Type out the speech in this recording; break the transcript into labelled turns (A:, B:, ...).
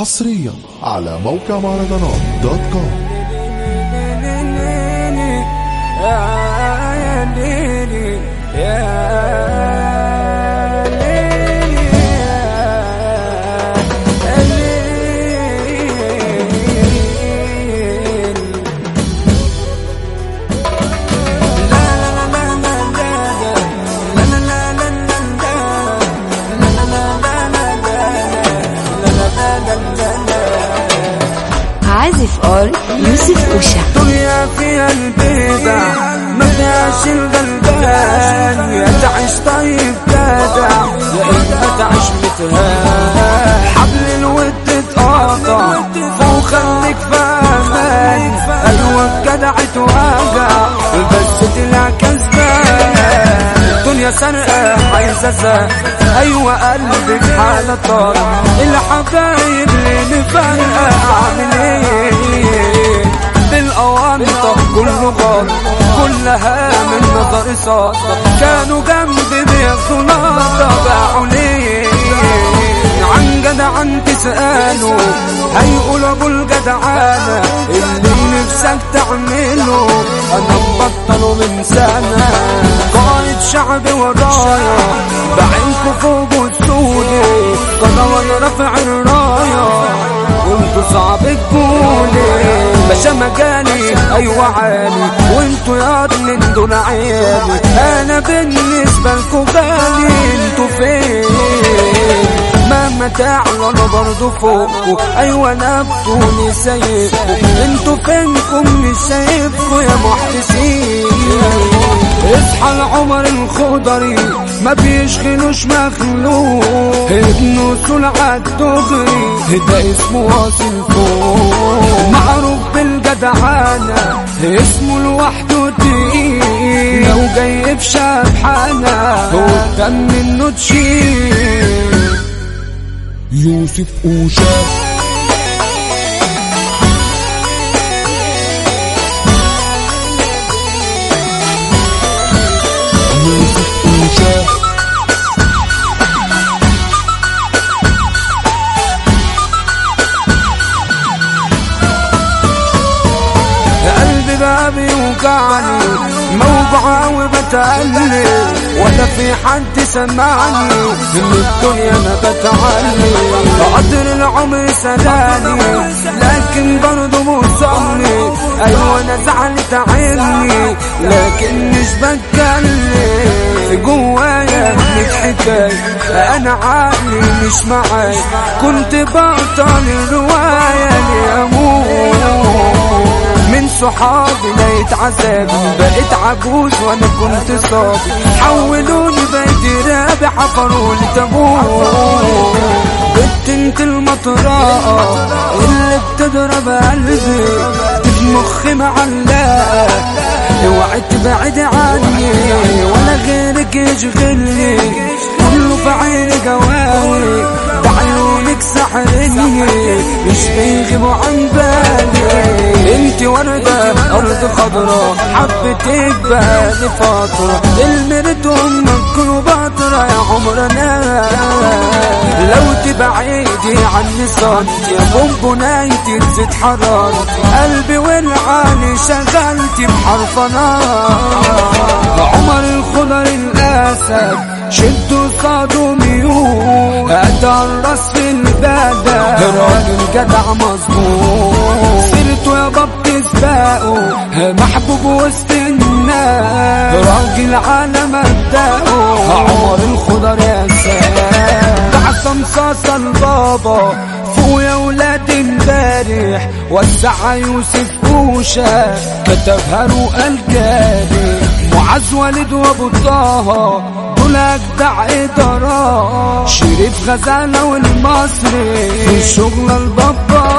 A: حصريا على موقع مهرجانات دوت كوم.
B: عازف أول يوسف أوشا.
C: دنيا فيها البدع ما فيهاش الغلبان يا تعيش طيب جدع يا اما تعيش متهان حبل الود اتقطع فوق خليك فاهمان أيوه الجدع اتوجع بس طلع كسبان. الدنيا سرقة زق أيوه قلبي في حالة طار الحبايب اللي مفرقة صاد كانوا جنبي بياخدوا نظرة باعوا ليه عن جدعان تسأله هيقول ابو الجدعانة اللي نفسك تعمله أنا مبطله من سنة. قائد شعبي ورايا بعينكوا فوق وسودي قنوة رافع الراية وانتوا صعب تقولي باشا مكاني أيوه عالي وانتوا يا من دول عيالي أنا بالنسبة لكم غالي أنتوا فين؟ مهما تعلوا أنا برضه فوقكوا أيوه أنا بطولي سايبكوا أنتوا فينكم مش شايفكوا يا محتسين؟ اصحى العمر الخضري. ما بيشغلوش مخلوق. ابنه سلعة دغري ده اسمه واصل فوق. بالجدعانة اسمه لوحده تقيل لو جاي في شبحانة قدام منه تشيل
A: يوسف اوشا
C: بيوجعني موجوع وبتقلي ولا في حد سمعني. من الدنيا أنا بتعلي قدر العمر سداني. لكن برضه مصمي أيوه أنا زعلت عني. لكن مش بتكلم جوايا ميت حكاية أنا عقلي مش معاي كنت بطل من صحابي لقيت عذابي بقيت عجوز وأنا كنت صابي حولوني بقيت رابع حفروا لي تابوت بنت انت المطرقة اللي بتضرب قلبي. مخي معلقة اوعي تبعد عني ولا غيرك يشغلني. كله في عيني جواري ده عيونك سحرني. مش بيغيبوا عن بالي. انت وردة أرض خضراء حبتك بقالي فترة المرت أمك كليوباترا يا عمرنا. لو تبعيدي عني سنتي يا بونبونايتي تزيد حرارتي. قلبي والعالي شغلتي بحرف نار. عمر الخضر الاسد شدوا صادوا ميول. اتى الراس في البلد راجل. جدع مظبوط. تسبقه محبوب وسط الناس. راجل على مبدأه عمر الخضر يا سلام بعصم صاصة البابا فوق يا ولاد امبارح وسع يوسف اوشا كتبها رؤى الجاري. معاذ والد وابو طه دول أجدع ادارات شريف غزالة والمصري في الشغل البابا